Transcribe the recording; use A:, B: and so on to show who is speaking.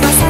A: Cause